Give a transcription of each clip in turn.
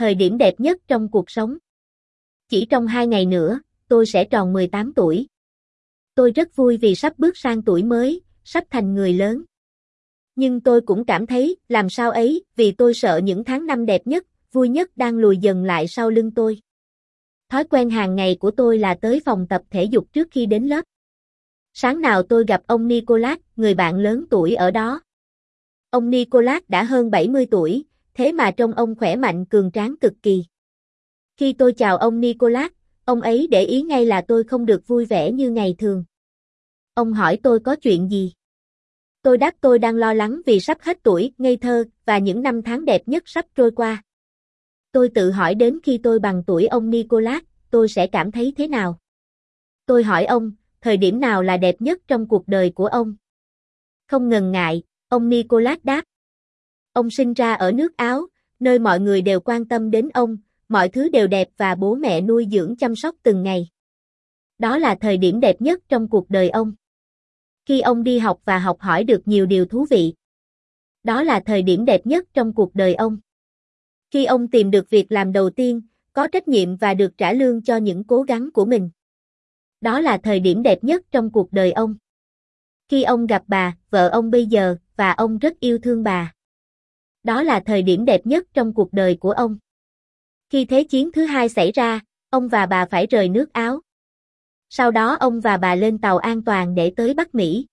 thời điểm đẹp nhất trong cuộc sống. Chỉ trong hai ngày nữa, tôi sẽ tròn 18 tuổi. Tôi rất vui vì sắp bước sang tuổi mới, sắp thành người lớn. Nhưng tôi cũng cảm thấy, làm sao ấy, vì tôi sợ những tháng năm đẹp nhất, vui nhất đang lùi dần lại sau lưng tôi. Thói quen hàng ngày của tôi là tới phòng tập thể dục trước khi đến lớp. Sáng nào tôi gặp ông Nicolas, người bạn lớn tuổi ở đó. Ông Nicolas đã hơn 70 tuổi, thế mà trông ông khỏe mạnh cường tráng cực kỳ. Khi tôi chào ông Nicolas, ông ấy để ý ngay là tôi không được vui vẻ như ngày thường. Ông hỏi tôi có chuyện gì? Tôi đáp tôi đang lo lắng vì sắp hết tuổi, ngây thơ, và những năm tháng đẹp nhất sắp trôi qua. Tôi tự hỏi đến khi tôi bằng tuổi ông Nicolas, tôi sẽ cảm thấy thế nào? Tôi hỏi ông, thời điểm nào là đẹp nhất trong cuộc đời của ông? Không ngần ngại, ông Nicolas đáp. Ông sinh ra ở nước Áo, nơi mọi người đều quan tâm đến ông, mọi thứ đều đẹp và bố mẹ nuôi dưỡng chăm sóc từng ngày. Đó là thời điểm đẹp nhất trong cuộc đời ông. Khi ông đi học và học hỏi được nhiều điều thú vị. Đó là thời điểm đẹp nhất trong cuộc đời ông. Khi ông tìm được việc làm đầu tiên, có trách nhiệm và được trả lương cho những cố gắng của mình. Đó là thời điểm đẹp nhất trong cuộc đời ông. Khi ông gặp bà, vợ ông bây giờ, và ông rất yêu thương bà. Đó là thời điểm đẹp nhất trong cuộc đời của ông. Khi Thế chiến thứ hai xảy ra, ông và bà phải rời nước Áo. Sau đó ông và bà lên tàu an toàn để tới Bắc Mỹ.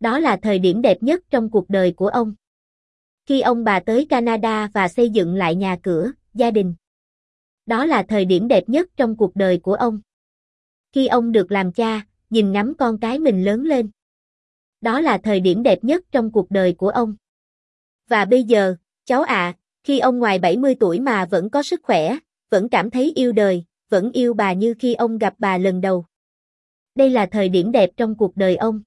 Đó là thời điểm đẹp nhất trong cuộc đời của ông. Khi ông bà tới Canada và xây dựng lại nhà cửa, gia đình. Đó là thời điểm đẹp nhất trong cuộc đời của ông. Khi ông được làm cha, nhìn ngắm con cái mình lớn lên. Đó là thời điểm đẹp nhất trong cuộc đời của ông. Và bây giờ, cháu ạ, khi ông ngoài 70 tuổi mà vẫn có sức khỏe, vẫn cảm thấy yêu đời, vẫn yêu bà như khi ông gặp bà lần đầu. Đây là thời điểm đẹp trong cuộc đời ông.